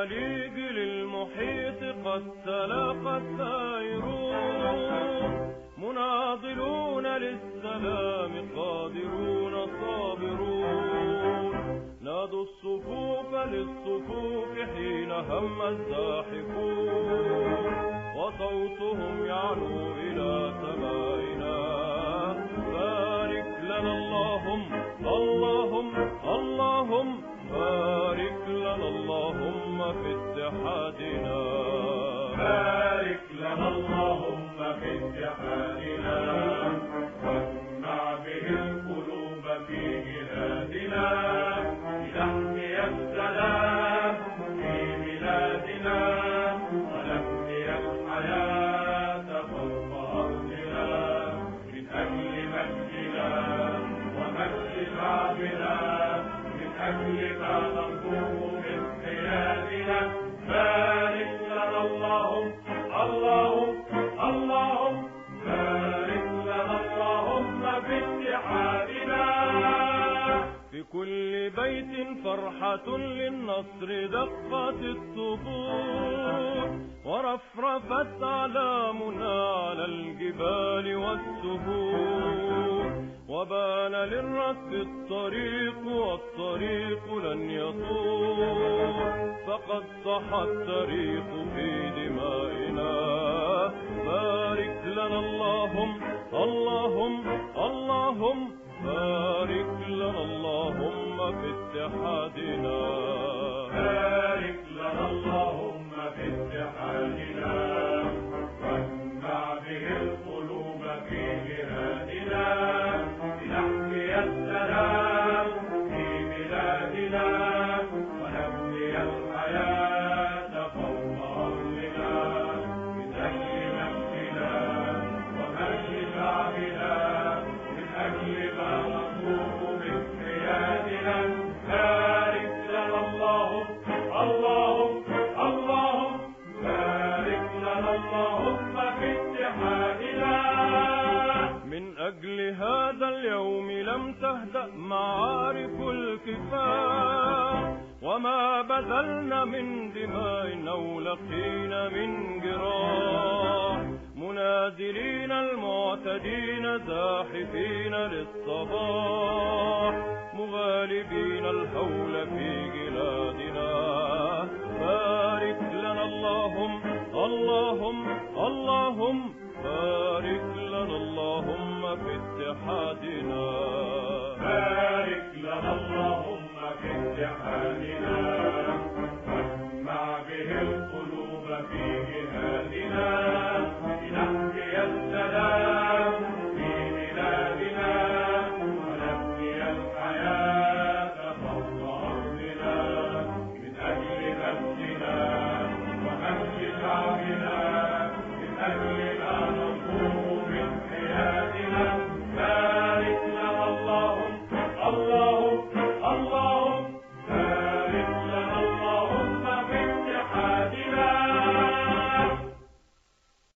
الخليج للمحيط قد تلاقى السائرون. مناضلون للسلام قادرون صابرون. نادوا الصفوف للصفوف حين هم الزاحفون. وصوتهم يعلو إلى سمائنا. بارك لنا اللهم اللهم اللهم في اتحادنا في كل بيت فرحة للنصر دقت الطبول ورفرفت أعلامنا على الجبال والسهول وبان للركب الطريق والطريق لن يطول فقد صح التاريخ في دمائنا بارك لنا اللهم اللهم اللهم بارك اتحادنا بارك لنا اللهم في اتحادنا. اللهم في اتحادنا من أجل هذا اليوم لم تهدأ معارك الكفاح وما بذلنا من دماء أو لقينا من جراح منازلين المعتدين زاحفين للصباح. مغالبين الهول في جلال اللهم بارك لنا اللهم في اتحادنا. بارك لنا اللهم في اتحادنا. اجمع به القلوب في جهادنا. لنحيي السلام في بلادنا. ونبني الحياة فوق أرضنا. من أجل نفسنا وأجل شعبنا.